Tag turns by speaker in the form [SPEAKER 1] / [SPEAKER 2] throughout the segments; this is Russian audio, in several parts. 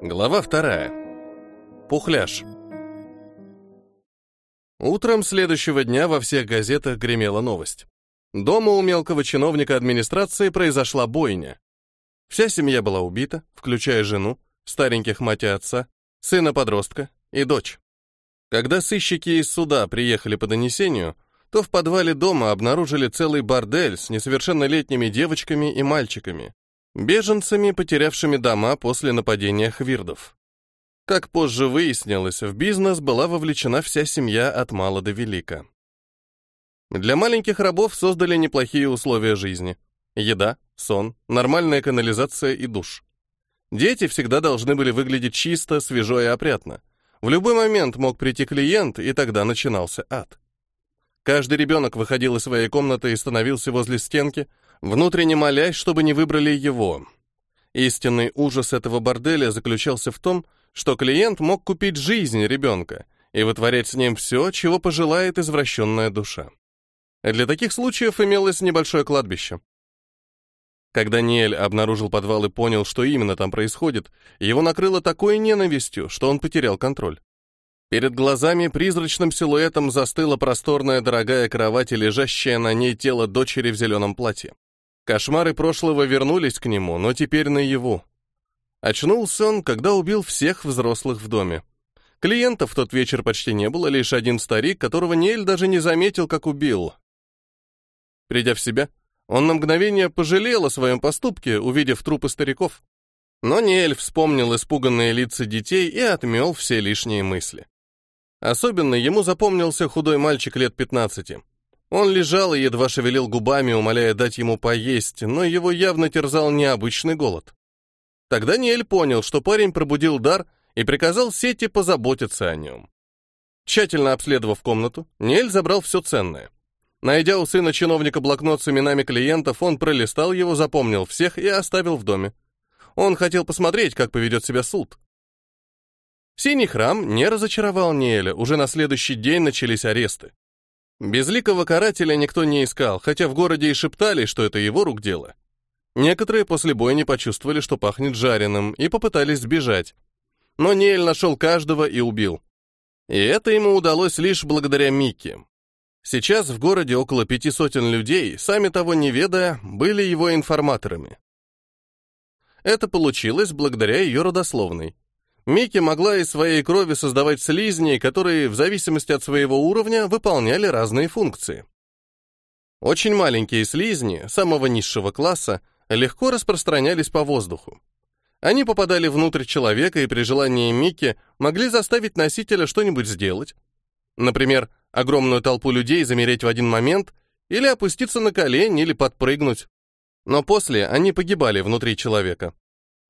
[SPEAKER 1] Глава вторая. Пухляж. Утром следующего дня во всех газетах гремела новость. Дома у мелкого чиновника администрации произошла бойня. Вся семья была убита, включая жену, стареньких мать и отца, сына-подростка и дочь. Когда сыщики из суда приехали по донесению, то в подвале дома обнаружили целый бордель с несовершеннолетними девочками и мальчиками, беженцами, потерявшими дома после нападения хвирдов. Как позже выяснилось, в бизнес была вовлечена вся семья от мала до велика. Для маленьких рабов создали неплохие условия жизни. Еда, сон, нормальная канализация и душ. Дети всегда должны были выглядеть чисто, свежо и опрятно. В любой момент мог прийти клиент, и тогда начинался ад. Каждый ребенок выходил из своей комнаты и становился возле стенки, внутренне молясь, чтобы не выбрали его. Истинный ужас этого борделя заключался в том, что клиент мог купить жизнь ребенка и вытворять с ним все, чего пожелает извращенная душа. Для таких случаев имелось небольшое кладбище. Когда Ниэль обнаружил подвал и понял, что именно там происходит, его накрыло такой ненавистью, что он потерял контроль. Перед глазами призрачным силуэтом застыла просторная дорогая кровать и лежащее на ней тело дочери в зеленом платье. Кошмары прошлого вернулись к нему, но теперь наяву. Очнулся он, когда убил всех взрослых в доме. Клиентов в тот вечер почти не было, лишь один старик, которого Нель даже не заметил, как убил. Придя в себя, он на мгновение пожалел о своем поступке, увидев трупы стариков. Но Ниэль вспомнил испуганные лица детей и отмел все лишние мысли. Особенно ему запомнился худой мальчик лет 15. Он лежал и едва шевелил губами, умоляя дать ему поесть, но его явно терзал необычный голод. Тогда Ниэль понял, что парень пробудил дар и приказал Сети позаботиться о нем. Тщательно обследовав комнату, Ниэль забрал все ценное. Найдя у сына чиновника блокнот с именами клиентов, он пролистал его, запомнил всех и оставил в доме. Он хотел посмотреть, как поведет себя суд. Синий храм не разочаровал Ниэля, уже на следующий день начались аресты. Безликого карателя никто не искал, хотя в городе и шептали, что это его рук дело. Некоторые после бойни почувствовали, что пахнет жареным, и попытались сбежать. Но Ниэль нашел каждого и убил. И это ему удалось лишь благодаря Микки. Сейчас в городе около пяти сотен людей, сами того не ведая, были его информаторами. Это получилось благодаря ее родословной. Микки могла из своей крови создавать слизни, которые в зависимости от своего уровня выполняли разные функции. Очень маленькие слизни, самого низшего класса, легко распространялись по воздуху. Они попадали внутрь человека и при желании Микки могли заставить носителя что-нибудь сделать. Например, огромную толпу людей замереть в один момент или опуститься на колени или подпрыгнуть. Но после они погибали внутри человека.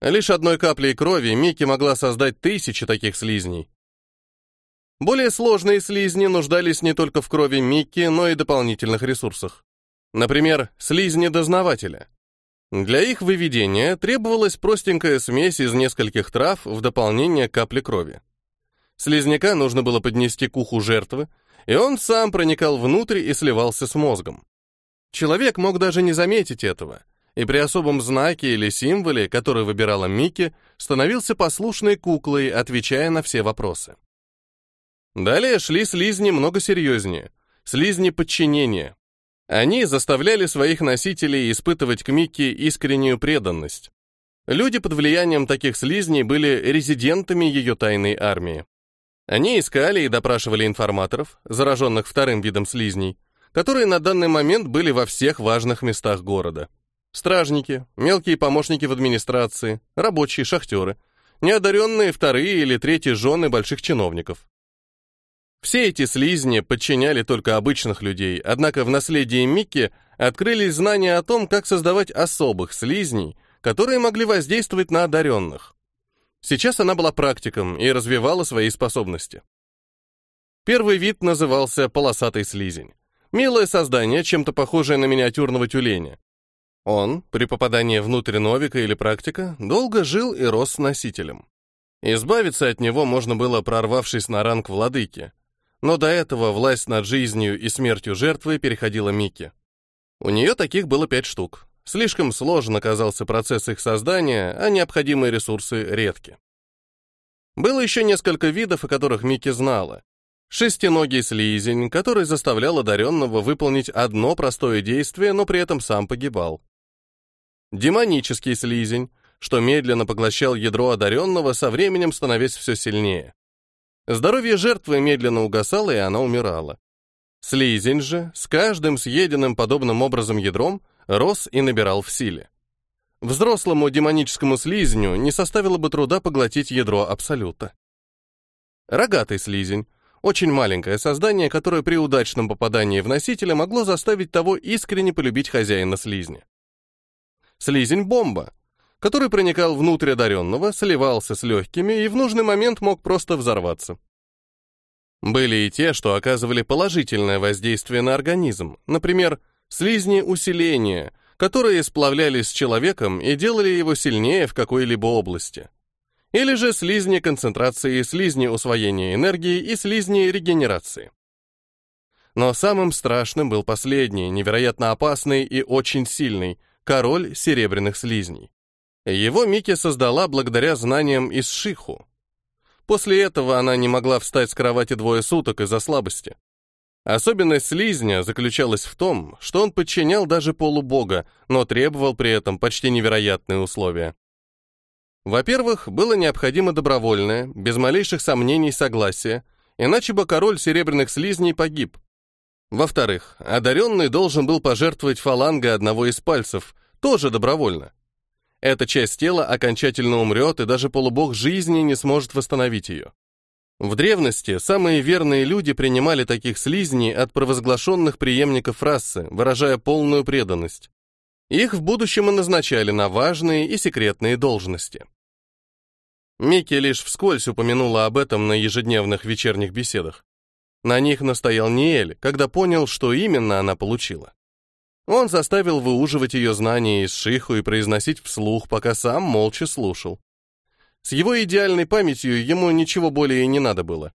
[SPEAKER 1] Лишь одной каплей крови Микки могла создать тысячи таких слизней. Более сложные слизни нуждались не только в крови Микки, но и дополнительных ресурсах. Например, слизни дознавателя. Для их выведения требовалась простенькая смесь из нескольких трав в дополнение к капле крови. Слизняка нужно было поднести к уху жертвы, и он сам проникал внутрь и сливался с мозгом. Человек мог даже не заметить этого, и при особом знаке или символе, который выбирала Микки, становился послушной куклой, отвечая на все вопросы. Далее шли слизни много серьезнее, слизни подчинения. Они заставляли своих носителей испытывать к Микки искреннюю преданность. Люди под влиянием таких слизней были резидентами ее тайной армии. Они искали и допрашивали информаторов, зараженных вторым видом слизней, которые на данный момент были во всех важных местах города. Стражники, мелкие помощники в администрации, рабочие, шахтеры, неодаренные вторые или третьи жены больших чиновников. Все эти слизни подчиняли только обычных людей, однако в наследии Микки открылись знания о том, как создавать особых слизней, которые могли воздействовать на одаренных. Сейчас она была практиком и развивала свои способности. Первый вид назывался полосатый слизень. Милое создание, чем-то похожее на миниатюрного тюленя. Он, при попадании внутрь новика или практика, долго жил и рос с носителем. Избавиться от него можно было, прорвавшись на ранг владыки. Но до этого власть над жизнью и смертью жертвы переходила Микки. У нее таких было пять штук. Слишком сложен оказался процесс их создания, а необходимые ресурсы редки. Было еще несколько видов, о которых Микки знала. Шестиногий слизень, который заставлял одаренного выполнить одно простое действие, но при этом сам погибал. Демонический слизень, что медленно поглощал ядро одаренного, со временем становясь все сильнее. Здоровье жертвы медленно угасало, и она умирала. Слизень же, с каждым съеденным подобным образом ядром, рос и набирал в силе. Взрослому демоническому слизню не составило бы труда поглотить ядро Абсолюта. Рогатый слизень очень маленькое создание, которое при удачном попадании в носителя могло заставить того искренне полюбить хозяина слизня. Слизень-бомба, который проникал внутрь одаренного, сливался с легкими и в нужный момент мог просто взорваться. Были и те, что оказывали положительное воздействие на организм, например, слизни усиления, которые сплавлялись с человеком и делали его сильнее в какой-либо области или же слизни концентрации, слизни усвоения энергии и слизни регенерации. Но самым страшным был последний, невероятно опасный и очень сильный, король серебряных слизней. Его Мики создала благодаря знаниям из Шиху. После этого она не могла встать с кровати двое суток из-за слабости. Особенность слизня заключалась в том, что он подчинял даже полубога, но требовал при этом почти невероятные условия. Во-первых, было необходимо добровольное, без малейших сомнений согласие, иначе бы король серебряных слизней погиб. Во-вторых, одаренный должен был пожертвовать фалангой одного из пальцев, тоже добровольно. Эта часть тела окончательно умрет, и даже полубог жизни не сможет восстановить ее. В древности самые верные люди принимали таких слизней от провозглашенных преемников расы, выражая полную преданность. Их в будущем и назначали на важные и секретные должности. Микки лишь вскользь упомянула об этом на ежедневных вечерних беседах. На них настоял Ниэль, когда понял, что именно она получила. Он заставил выуживать ее знания из шиху и произносить вслух, пока сам молча слушал. С его идеальной памятью ему ничего более не надо было.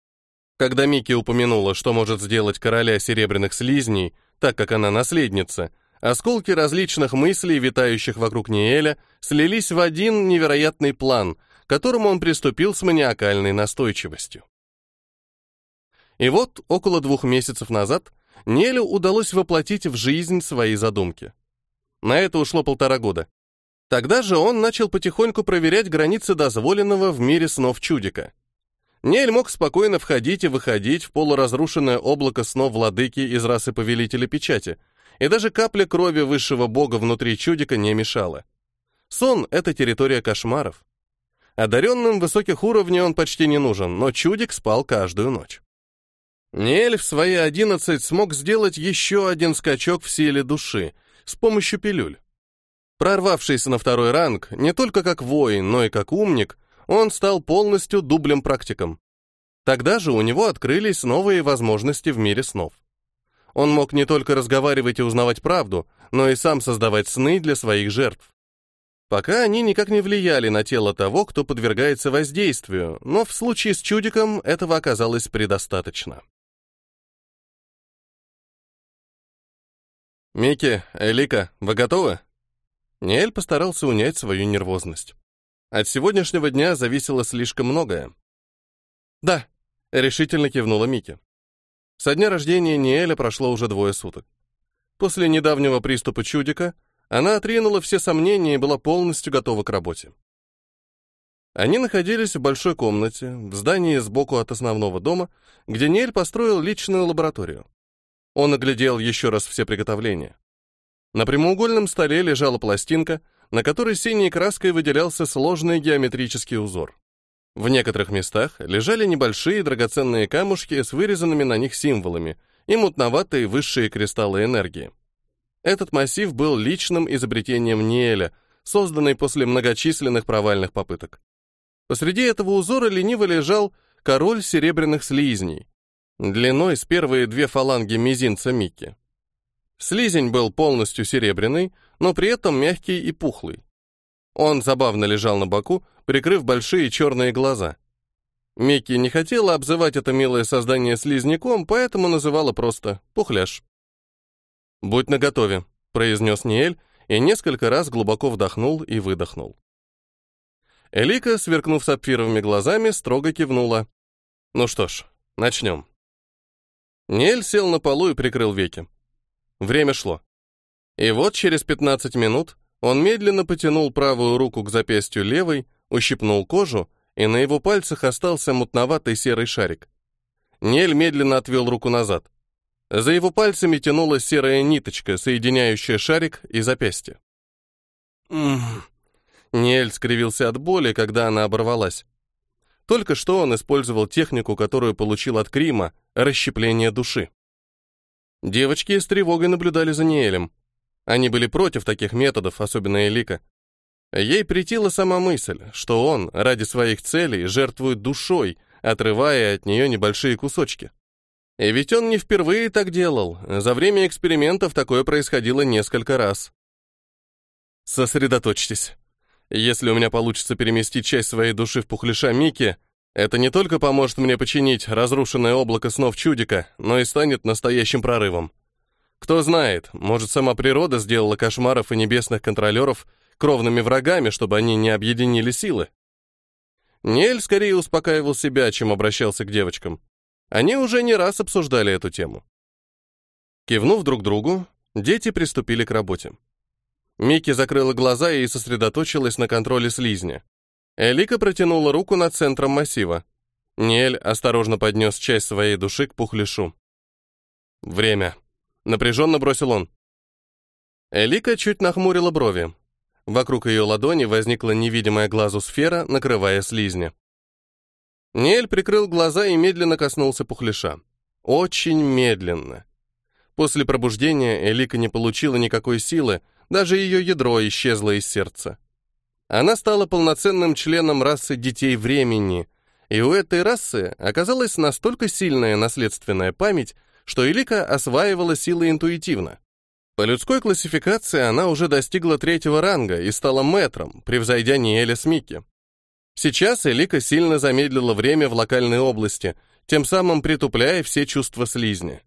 [SPEAKER 1] Когда Микки упомянула, что может сделать короля серебряных слизней, так как она наследница, осколки различных мыслей, витающих вокруг Ниэля, слились в один невероятный план — к которому он приступил с маниакальной настойчивостью. И вот, около двух месяцев назад, Нелю удалось воплотить в жизнь свои задумки. На это ушло полтора года. Тогда же он начал потихоньку проверять границы дозволенного в мире снов чудика. Нель мог спокойно входить и выходить в полуразрушенное облако снов владыки из расы Повелителя Печати, и даже капля крови высшего бога внутри чудика не мешала. Сон — это территория кошмаров. Одаренным высоких уровней он почти не нужен, но чудик спал каждую ночь. Ниэль в свои одиннадцать смог сделать еще один скачок в силе души с помощью пилюль. Прорвавшись на второй ранг, не только как воин, но и как умник, он стал полностью дублем-практиком. Тогда же у него открылись новые возможности в мире снов. Он мог не только разговаривать и узнавать правду, но и сам создавать сны для своих жертв. Пока они никак не влияли на тело того, кто подвергается воздействию, но в случае с чудиком этого оказалось предостаточно. «Микки, Элика, вы готовы?» Ниэль постарался унять свою нервозность. От сегодняшнего дня зависело слишком многое. «Да», — решительно кивнула Микки. Со дня рождения Ниэля прошло уже двое суток. После недавнего приступа чудика она отринула все сомнения и была полностью готова к работе. Они находились в большой комнате, в здании сбоку от основного дома, где Нель построил личную лабораторию. Он оглядел еще раз все приготовления. На прямоугольном столе лежала пластинка, на которой синей краской выделялся сложный геометрический узор. В некоторых местах лежали небольшие драгоценные камушки с вырезанными на них символами и мутноватые высшие кристаллы энергии. Этот массив был личным изобретением Ниэля, созданный после многочисленных провальных попыток. Посреди этого узора лениво лежал король серебряных слизней, длиной с первые две фаланги мизинца Микки. Слизень был полностью серебряный, но при этом мягкий и пухлый. Он забавно лежал на боку, прикрыв большие черные глаза. Микки не хотела обзывать это милое создание слизняком, поэтому называла просто «пухляш». «Будь наготове», — произнес Ниэль и несколько раз глубоко вдохнул и выдохнул. Элика, сверкнув сапфировыми глазами, строго кивнула. Ну что ж, начнем. Нель сел на полу и прикрыл веки. Время шло. И вот через 15 минут он медленно потянул правую руку к запястью левой, ущипнул кожу, и на его пальцах остался мутноватый серый шарик. Нель медленно отвел руку назад. За его пальцами тянулась серая ниточка, соединяющая шарик и запястье. «М-м-м», Ниэль скривился от боли, когда она оборвалась. Только что он использовал технику, которую получил от Крима — расщепление души. Девочки с тревогой наблюдали за Ниэлем. Они были против таких методов, особенно Элика. Ей претила сама мысль, что он ради своих целей жертвует душой, отрывая от нее небольшие кусочки. И ведь он не впервые так делал. За время экспериментов такое происходило несколько раз. Сосредоточьтесь. Если у меня получится переместить часть своей души в пухляша Мики, это не только поможет мне починить разрушенное облако снов чудика, но и станет настоящим прорывом. Кто знает, может, сама природа сделала кошмаров и небесных контролеров кровными врагами, чтобы они не объединили силы. Нель скорее успокаивал себя, чем обращался к девочкам. Они уже не раз обсуждали эту тему. Кивнув друг другу, дети приступили к работе. Микки закрыла глаза и сосредоточилась на контроле слизня. Элика протянула руку над центром массива. Ниэль осторожно поднес часть своей души к пухляшу. «Время», — напряженно бросил он. Элика чуть нахмурила брови. Вокруг ее ладони возникла невидимая глазу сфера, накрывая слизня. Ниэль прикрыл глаза и медленно коснулся пухляша. Очень медленно. После пробуждения Элика не получила никакой силы, даже ее ядро исчезло из сердца. Она стала полноценным членом расы детей времени, и у этой расы оказалась настолько сильная наследственная память, что Элика осваивала силы интуитивно. По людской классификации она уже достигла третьего ранга и стала мэтром, превзойдя Ниэля с. Сейчас Элика сильно замедлила время в локальной области, тем самым притупляя все чувства слизни.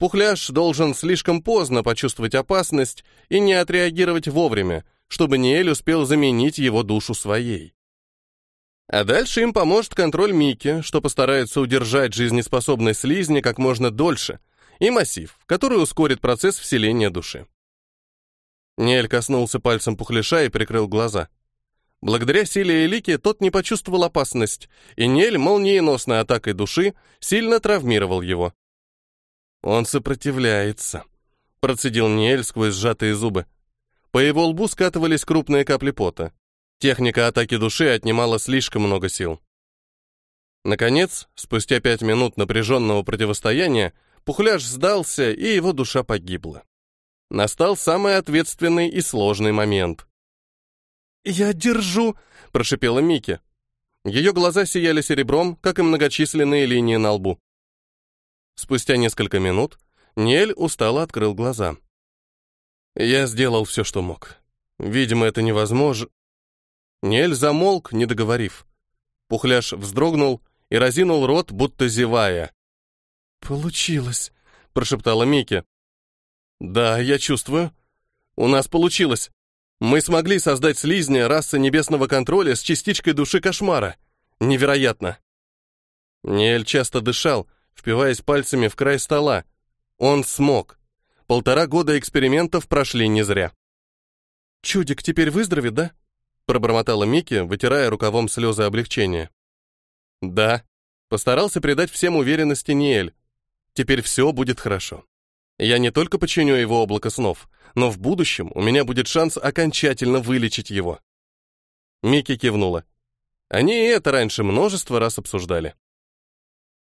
[SPEAKER 1] Пухляш должен слишком поздно почувствовать опасность и не отреагировать вовремя, чтобы Ниэль успел заменить его душу своей. А дальше им поможет контроль Мики, что постарается удержать жизнеспособность слизни как можно дольше, и массив, который ускорит процесс вселения души. Ниэль коснулся пальцем пухляша и прикрыл глаза. Благодаря силе Элики тот не почувствовал опасность, и Ниэль молниеносной атакой души сильно травмировал его. Он сопротивляется, процедил Ниэль сквозь сжатые зубы. По его лбу скатывались крупные капли пота. Техника атаки души отнимала слишком много сил. Наконец, спустя пять минут напряженного противостояния, Пухляш сдался, и его душа погибла. Настал самый ответственный и сложный момент. «Я держу!» — прошипела Мики. Ее глаза сияли серебром, как и многочисленные линии на лбу. Спустя несколько минут Ниэль устало открыл глаза. Я сделал все, что мог. Видимо, это невозможно. Ниэль замолк, не договорив. Пухляш вздрогнул и разинул рот, будто зевая. «Получилось», — прошептала Мики. «Да, я чувствую. У нас получилось. Мы смогли создать слизня расы небесного контроля с частичкой души кошмара. Невероятно!» Ниэль часто дышал, впиваясь пальцами в край стола. Он смог. Полтора года экспериментов прошли не зря. «Чудик теперь выздоровеет, да?» пробормотала Микки, вытирая рукавом слезы облегчения. «Да», постарался придать всем уверенности Ниэль. «Теперь все будет хорошо. Я не только починю его облако снов, но в будущем у меня будет шанс окончательно вылечить его». Микки кивнула. Они и это раньше множество раз обсуждали.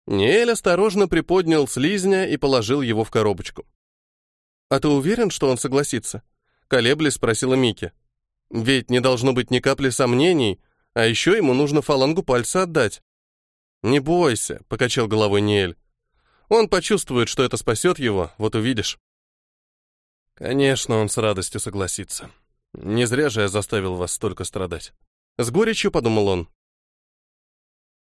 [SPEAKER 1] Ниэль осторожно приподнял слизня и положил его в коробочку. «А ты уверен, что он согласится?» Колеблясь спросила Мики. «Ведь не должно быть ни капли сомнений, а еще ему нужно фалангу пальца отдать». «Не бойся», — покачал головой Ниэль. «Он почувствует, что это спасет его, вот увидишь». Конечно, он с радостью согласится. Не зря же я заставил вас столько страдать. С горечью подумал он.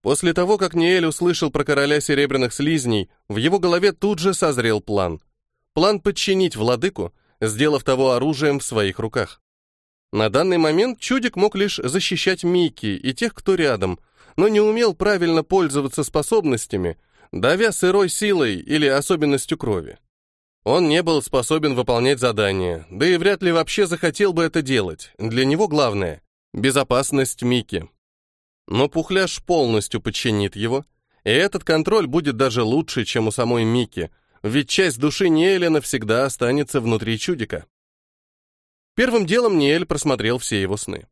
[SPEAKER 1] После того, как Ниэль услышал про короля серебряных слизней, в его голове тут же созрел план. План подчинить владыку, сделав того оружием в своих руках. На данный момент чудик мог лишь защищать Микки и тех, кто рядом, но не умел правильно пользоваться способностями, давя сырой силой или особенностью крови. Он не был способен выполнять задания, да и вряд ли вообще захотел бы это делать. Для него главное — безопасность Мики. Но Пухляш полностью подчинит его, и этот контроль будет даже лучше, чем у самой Мики, ведь часть души Ниэля навсегда останется внутри чудика. Первым делом Ниэль просмотрел все его сны.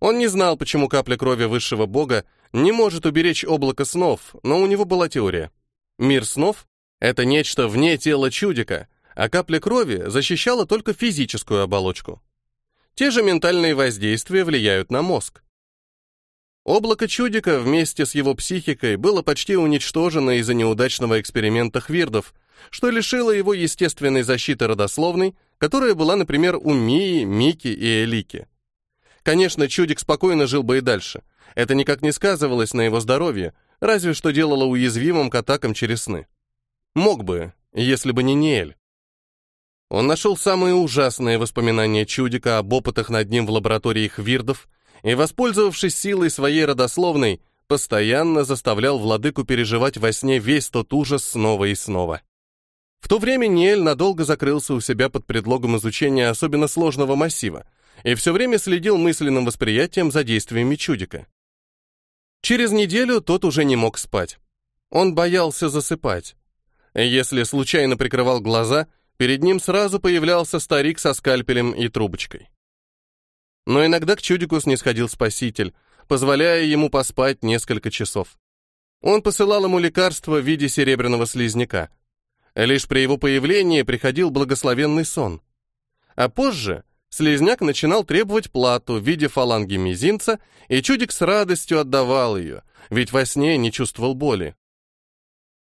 [SPEAKER 1] Он не знал, почему капля крови высшего бога не может уберечь облако снов, но у него была теория. Мир снов это нечто вне тела чудика, а капля крови защищала только физическую оболочку. Те же ментальные воздействия влияют на мозг. Облако чудика вместе с его психикой было почти уничтожено из-за неудачного эксперимента Хвирдов, что лишило его естественной защиты родословной, которая была, например, у Мии, Мики и Элики. Конечно, чудик спокойно жил бы и дальше. Это никак не сказывалось на его здоровье, разве что делало уязвимым к атакам через сны. Мог бы, если бы не Ниэль. Он нашел самые ужасные воспоминания чудика об опытах над ним в лаборатории Хвирдов и, воспользовавшись силой своей родословной, постоянно заставлял владыку переживать во сне весь тот ужас снова и снова. В то время Ниэль надолго закрылся у себя под предлогом изучения особенно сложного массива и все время следил мысленным восприятием за действиями чудика. Через неделю тот уже не мог спать. Он боялся засыпать. Если случайно прикрывал глаза, перед ним сразу появлялся старик со скальпелем и трубочкой. Но иногда к чудику снисходил спаситель, позволяя ему поспать несколько часов. Он посылал ему лекарство в виде серебряного слизняка. Лишь при его появлении приходил благословенный сон. А позже слизняк начинал требовать плату в виде фаланги мизинца, и чудик с радостью отдавал ее, ведь во сне не чувствовал боли.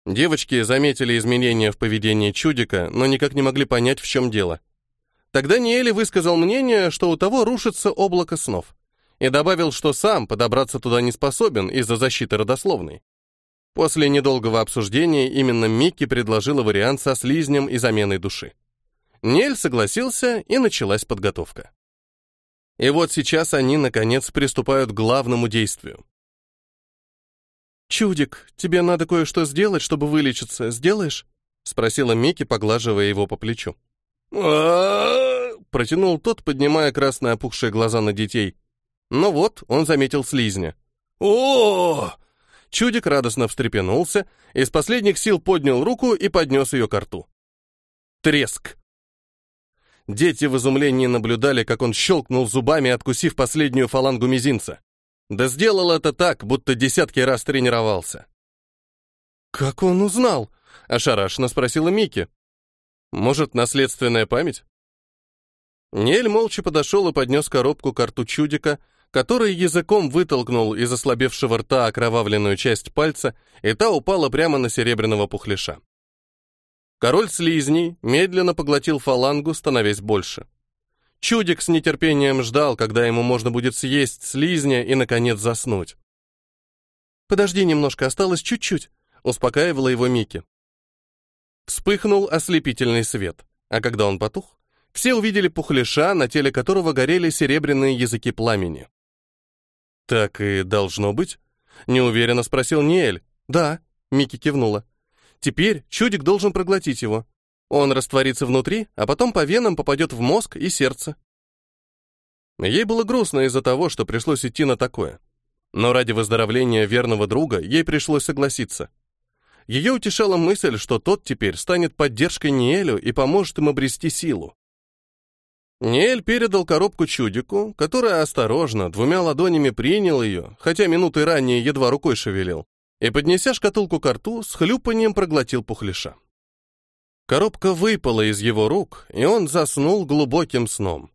[SPEAKER 1] Девочки заметили изменения в поведении чудика, но никак не могли понять, в чем дело. Тогда Ниэли высказал мнение, что у того рушится облако снов, и добавил, что сам подобраться туда не способен из-за защиты родословной. После недолгого обсуждения именно Микки предложила вариант со слизнем и заменой души. Нель согласился, и началась подготовка. И вот сейчас они, наконец, приступают к главному действию. «Чудик, тебе надо кое-что сделать, чтобы вылечиться. Сделаешь?» — спросила Микки, поглаживая его по плечу. Протянул тот, поднимая красные опухшие глаза на детей. Но вот он заметил слизня. о Чудик радостно встрепенулся, из последних сил поднял руку и поднес ее к рту. Треск! Дети в изумлении наблюдали, как он щелкнул зубами, откусив последнюю фалангу мизинца. Да сделал это так, будто десятки раз тренировался. «Как он узнал?» — ошарашенно спросила Мики. «Может, наследственная память?» Нель молча подошел и поднес коробку к рту чудика, который языком вытолкнул из ослабевшего рта окровавленную часть пальца, и та упала прямо на серебряного пухляша. Король слизней медленно поглотил фалангу, становясь больше. Чудик с нетерпением ждал, когда ему можно будет съесть слизня и, наконец, заснуть. «Подожди немножко, осталось чуть-чуть», — успокаивала его Микки. Вспыхнул ослепительный свет, а когда он потух, все увидели пухляша, на теле которого горели серебряные языки пламени. «Так и должно быть?» — неуверенно спросил Ниэль. «Да», — Микки кивнула. «Теперь чудик должен проглотить его. Он растворится внутри, а потом по венам попадет в мозг и сердце. Ей было грустно из-за того, что пришлось идти на такое. Но ради выздоровления верного друга ей пришлось согласиться. Ее утешала мысль, что тот теперь станет поддержкой Ниэлю и поможет им обрести силу. Ниэль передал коробку чудику, который осторожно, двумя ладонями принял ее, хотя минуты ранее едва рукой шевелил, и, поднеся шкатулку к рту, с хлюпанием проглотил пухляша. Коробка выпала из его рук, и он заснул глубоким сном.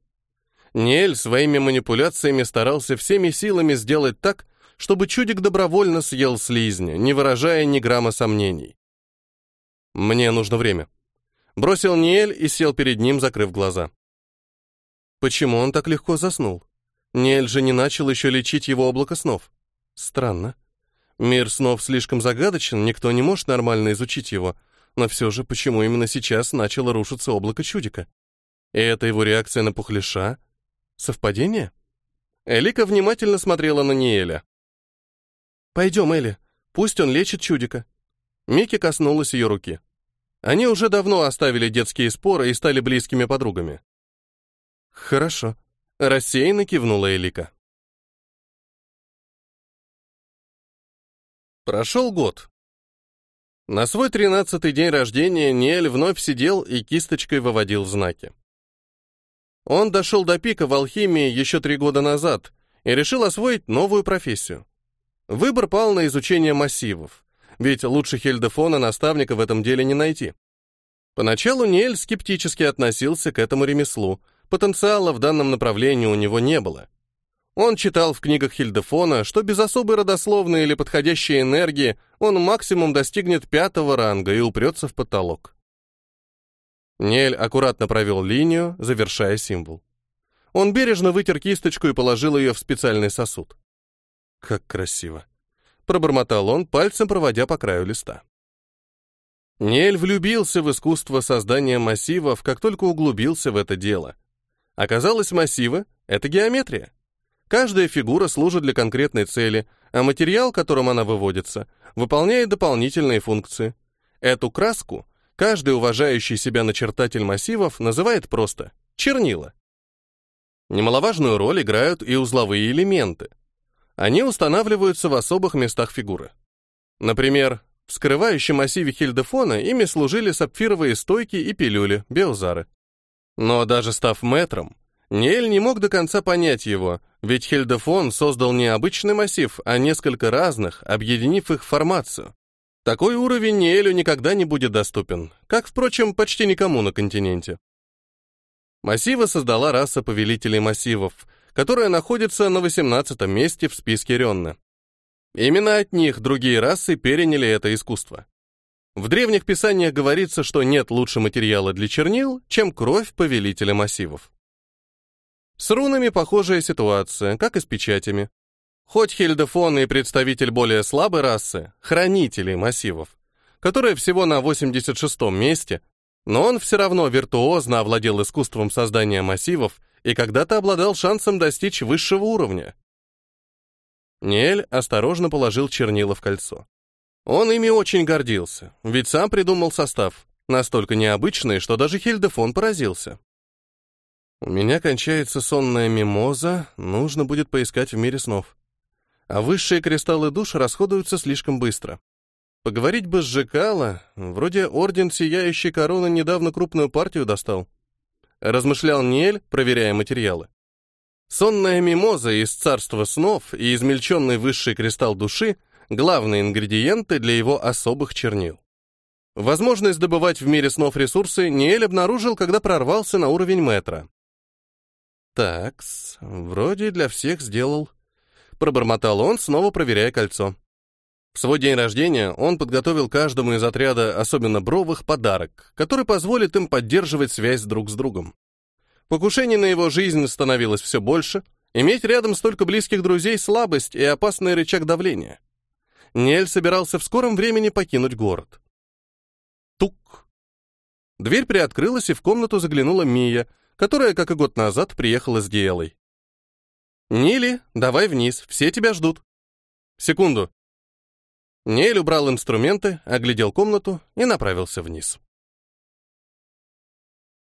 [SPEAKER 1] Ниэль своими манипуляциями старался всеми силами сделать так, чтобы чудик добровольно съел слизня, не выражая ни грамма сомнений. «Мне нужно время». Бросил Ниэль и сел перед ним, закрыв глаза. Почему он так легко заснул? Ниэль же не начал еще лечить его облако снов. Странно. Мир снов слишком загадочен, никто не может нормально изучить его — но все же, почему именно сейчас начало рушиться облако чудика? И это его реакция на пухляша? Совпадение? Элика внимательно смотрела на Ниэля. «Пойдем, Элли, пусть он лечит чудика». Микки коснулась ее руки. Они уже давно оставили детские споры и стали близкими подругами. «Хорошо», — рассеянно кивнула Элика. Прошел год. На свой тринадцатый день рождения Ниэль вновь сидел и кисточкой выводил знаки. Он дошел до пика в алхимии еще три года назад и решил освоить новую профессию. Выбор пал на изучение массивов, ведь лучше Хельдефона наставника в этом деле не найти. Поначалу Ниэль скептически относился к этому ремеслу, потенциала в данном направлении у него не было. Он читал в книгах Хильдефона, что без особой родословной или подходящей энергии он максимум достигнет пятого ранга и упрется в потолок. Нель аккуратно провел линию, завершая символ. Он бережно вытер кисточку и положил ее в специальный сосуд. «Как красиво!» — пробормотал он, пальцем проводя по краю листа. Нель влюбился в искусство создания массивов, как только углубился в это дело. Оказалось, массивы — это геометрия. Каждая фигура служит для конкретной цели, а материал, которым она выводится, выполняет дополнительные функции. Эту краску каждый уважающий себя начертатель массивов называет просто чернила. Немаловажную роль играют и узловые элементы. Они устанавливаются в особых местах фигуры. Например, в скрывающем массиве Хильдефона ими служили сапфировые стойки и пилюли, биозары. Но даже став метром, Ниэль не мог до конца понять его, ведь Хельдефон создал не обычный массив, а несколько разных, объединив их в формацию. Такой уровень Ниэлю никогда не будет доступен, как, впрочем, почти никому на континенте. Массивы создала раса повелителей массивов, которая находится на 18 месте в списке Ренна. Именно от них другие расы переняли это искусство. В древних писаниях говорится, что нет лучше материала для чернил, чем кровь повелителя массивов. С рунами похожая ситуация, как и с печатями. Хоть Хильдефон и представитель более слабой расы, хранителей массивов, которая всего на 86-м месте, но он все равно виртуозно овладел искусством создания массивов и когда-то обладал шансом достичь высшего уровня. Ниэль осторожно положил чернила в кольцо. Он ими очень гордился, ведь сам придумал состав, настолько необычный, что даже Хильдефон поразился. У меня кончается сонная мимоза, нужно будет поискать в мире снов. А высшие кристаллы душ расходуются слишком быстро. Поговорить бы с Жекала, вроде Орден Сияющей Короны недавно крупную партию достал. Размышлял Ниэль, проверяя материалы. Сонная мимоза из царства снов и измельченный высший кристалл души — главные ингредиенты для его особых чернил. Возможность добывать в мире снов ресурсы Ниэль обнаружил, когда прорвался на уровень метра. Такс, вроде для всех сделал. Пробормотал он, снова проверяя кольцо. В свой день рождения он подготовил каждому из отряда, особенно бровых, подарок, который позволит им поддерживать связь друг с другом. Покушений на его жизнь становилось все больше. Иметь рядом столько близких друзей — слабость и опасный рычаг давления. Нель собирался в скором времени покинуть город. Тук. Дверь приоткрылась, и в комнату заглянула Мия, которая, как и год назад, приехала с Диэлой. «Нили, давай вниз, все тебя ждут». «Секунду». Нель убрал инструменты, оглядел комнату и направился вниз.